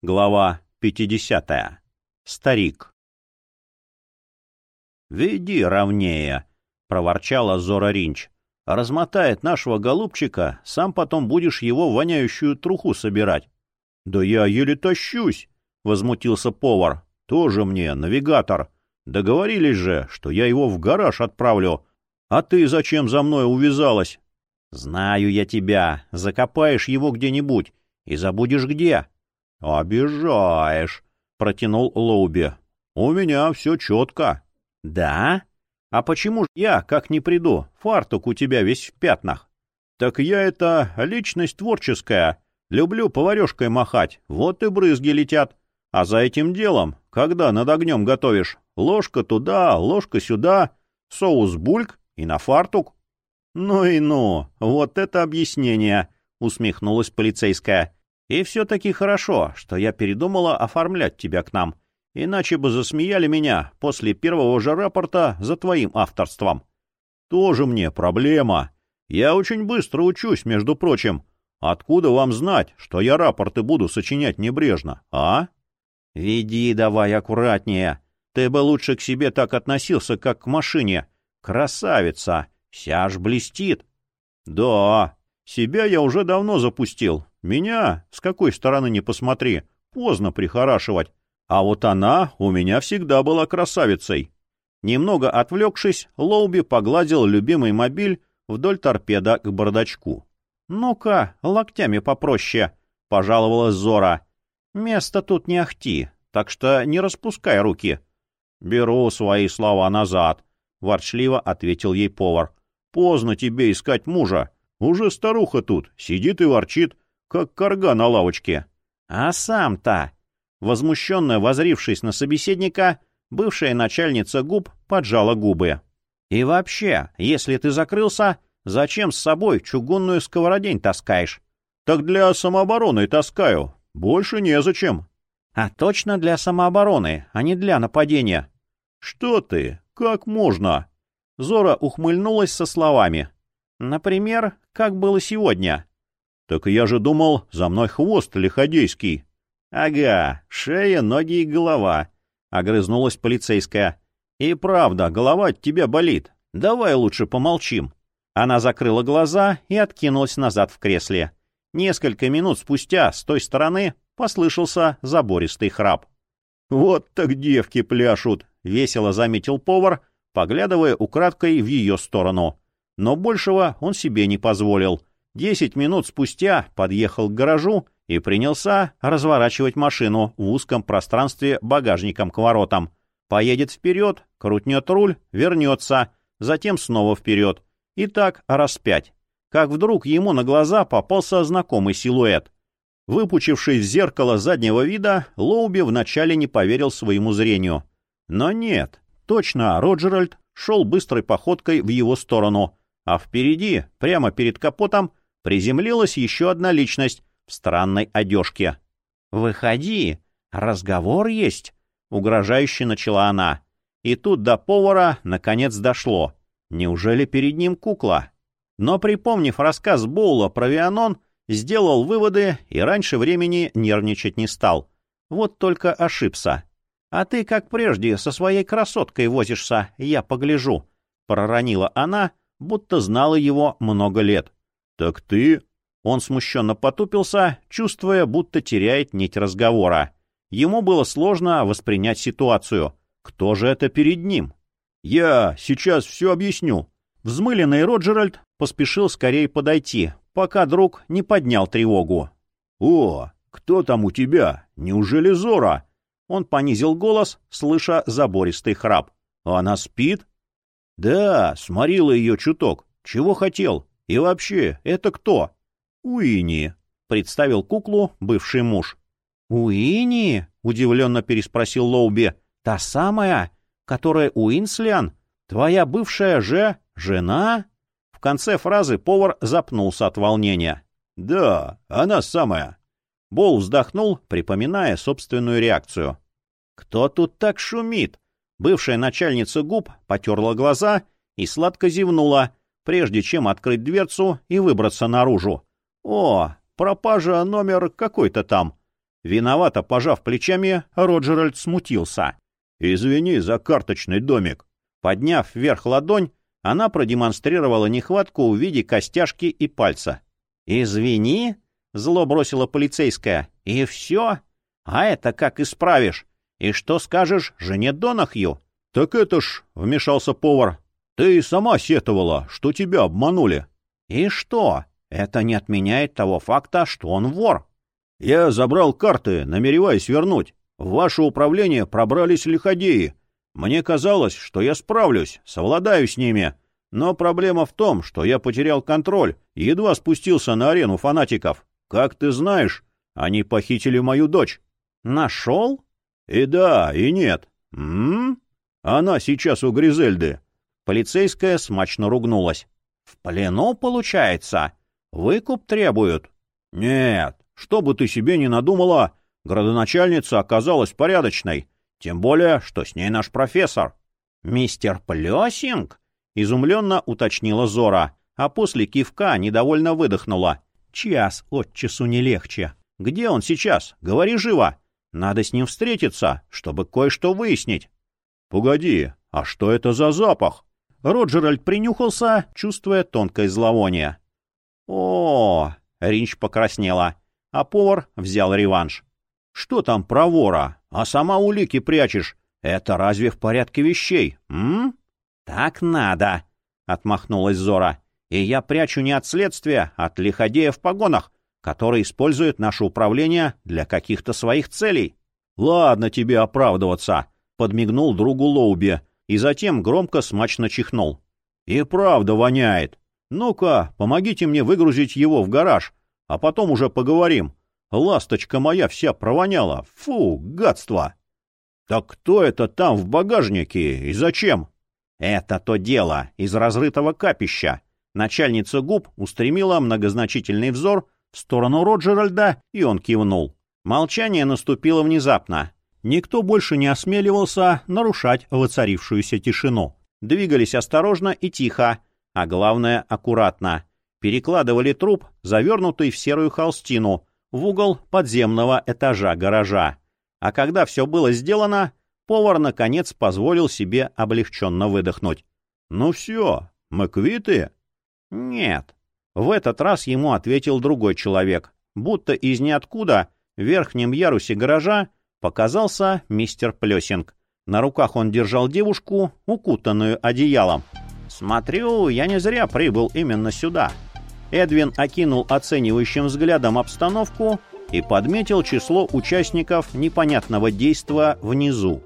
Глава 50. Старик. «Веди ровнее», — проворчала Зора Ринч. «Размотает нашего голубчика, сам потом будешь его воняющую труху собирать». «Да я еле тащусь», — возмутился повар. «Тоже мне, навигатор. Договорились же, что я его в гараж отправлю. А ты зачем за мной увязалась?» «Знаю я тебя. Закопаешь его где-нибудь и забудешь где». «Обижаешь», — протянул Лоуби. «У меня все четко». «Да? А почему ж я, как не приду, фартук у тебя весь в пятнах?» «Так я это личность творческая. Люблю поварешкой махать, вот и брызги летят. А за этим делом, когда над огнем готовишь, ложка туда, ложка сюда, соус бульк и на фартук». «Ну и ну, вот это объяснение», — усмехнулась полицейская. И все-таки хорошо, что я передумала оформлять тебя к нам, иначе бы засмеяли меня после первого же рапорта за твоим авторством. Тоже мне проблема. Я очень быстро учусь, между прочим. Откуда вам знать, что я рапорты буду сочинять небрежно, а? Веди давай аккуратнее. Ты бы лучше к себе так относился, как к машине. Красавица, вся аж блестит. Да, себя я уже давно запустил, меня, с какой стороны не посмотри, поздно прихорашивать. А вот она у меня всегда была красавицей. Немного отвлекшись, Лоуби погладил любимый мобиль вдоль торпеда к бардачку. «Ну-ка, локтями попроще», — пожаловалась Зора. «Место тут не ахти, так что не распускай руки». «Беру свои слова назад», — ворчливо ответил ей повар. «Поздно тебе искать мужа. Уже старуха тут, сидит и ворчит, как корга на лавочке. А сам-то, возмущенно возрившись на собеседника, бывшая начальница губ поджала губы. И вообще, если ты закрылся, зачем с собой чугунную сковородень таскаешь? Так для самообороны таскаю. Больше незачем. А точно для самообороны, а не для нападения. Что ты? Как можно? Зора ухмыльнулась со словами. Например, как было сегодня. «Так я же думал, за мной хвост лиходейский». «Ага, шея, ноги и голова», — огрызнулась полицейская. «И правда, голова от тебя болит. Давай лучше помолчим». Она закрыла глаза и откинулась назад в кресле. Несколько минут спустя с той стороны послышался забористый храп. «Вот так девки пляшут», — весело заметил повар, поглядывая украдкой в ее сторону. Но большего он себе не позволил — Десять минут спустя подъехал к гаражу и принялся разворачивать машину в узком пространстве багажником к воротам. Поедет вперед, крутнет руль, вернется, затем снова вперед. И так раз пять. Как вдруг ему на глаза попался знакомый силуэт. Выпучившись в зеркало заднего вида, Лоуби вначале не поверил своему зрению. Но нет, точно Роджеральд шел быстрой походкой в его сторону, а впереди, прямо перед капотом, приземлилась еще одна личность в странной одежке. «Выходи, разговор есть», — угрожающе начала она. И тут до повара наконец дошло. Неужели перед ним кукла? Но, припомнив рассказ Боула про Вианон, сделал выводы и раньше времени нервничать не стал. Вот только ошибся. «А ты, как прежде, со своей красоткой возишься, я погляжу», — проронила она, будто знала его много лет. «Так ты...» Он смущенно потупился, чувствуя, будто теряет нить разговора. Ему было сложно воспринять ситуацию. Кто же это перед ним? «Я сейчас все объясню». Взмыленный Роджеральд поспешил скорее подойти, пока друг не поднял тревогу. «О, кто там у тебя? Неужели Зора?» Он понизил голос, слыша забористый храп. «Она спит?» «Да, сморила ее чуток. Чего хотел? И вообще, это кто? Уини, представил куклу бывший муж. Уини? удивленно переспросил Лоуби. Та самая, которая Уинслиан? Твоя бывшая же жена? В конце фразы повар запнулся от волнения. Да, она самая. Бол вздохнул, припоминая собственную реакцию. «Кто тут так шумит?» Бывшая начальница губ потерла глаза и сладко зевнула, прежде чем открыть дверцу и выбраться наружу. «О, пропажа номер какой-то там». Виновато пожав плечами, Роджеральд смутился. «Извини за карточный домик». Подняв вверх ладонь, она продемонстрировала нехватку в виде костяшки и пальца. «Извини?» — зло бросила полицейская. «И все? А это как исправишь? И что скажешь жене Донахью?» «Так это ж», — вмешался повар, — «ты сама сетовала, что тебя обманули». «И что? Это не отменяет того факта, что он вор». «Я забрал карты, намереваясь вернуть. В ваше управление пробрались лиходеи. Мне казалось, что я справлюсь, совладаю с ними. Но проблема в том, что я потерял контроль и едва спустился на арену фанатиков. Как ты знаешь, они похитили мою дочь. Нашел? И да, и нет. М? Она сейчас у Гризельды. Полицейская смачно ругнулась. В плену, получается? Выкуп требуют? Нет, что бы ты себе не надумала, градоначальница оказалась порядочной. Тем более, что с ней наш профессор. Мистер Плесинг? Изумленно уточнила Зора, а после кивка недовольно выдохнула. Час от часу не легче. Где он сейчас? Говори живо. Надо с ним встретиться, чтобы кое-что выяснить. — Погоди, а что это за запах? Роджеральд принюхался, чувствуя тонкое зловоние. О, Ринч покраснела, а повар взял реванш. Что там про вора? А сама улики прячешь. Это разве в порядке вещей, м? Так надо, отмахнулась Зора. И я прячу не от следствия, а от лиходея в погонах, который использует наше управление для каких-то своих целей. Ладно тебе оправдываться, подмигнул другу Лоуби и затем громко смачно чихнул. И правда воняет. Ну-ка, помогите мне выгрузить его в гараж, а потом уже поговорим. Ласточка моя вся провоняла. Фу, гадство! Так кто это там в багажнике и зачем? Это то дело из разрытого капища. Начальница губ устремила многозначительный взор в сторону Роджеральда, и он кивнул. Молчание наступило внезапно. Никто больше не осмеливался нарушать воцарившуюся тишину. Двигались осторожно и тихо, а главное — аккуратно. Перекладывали труп, завернутый в серую холстину, в угол подземного этажа гаража. А когда все было сделано, повар, наконец, позволил себе облегченно выдохнуть. «Ну все, мы квиты?» «Нет». В этот раз ему ответил другой человек. Будто из ниоткуда в верхнем ярусе гаража показался мистер Плесинг. На руках он держал девушку, укутанную одеялом. «Смотрю, я не зря прибыл именно сюда». Эдвин окинул оценивающим взглядом обстановку и подметил число участников непонятного действа внизу.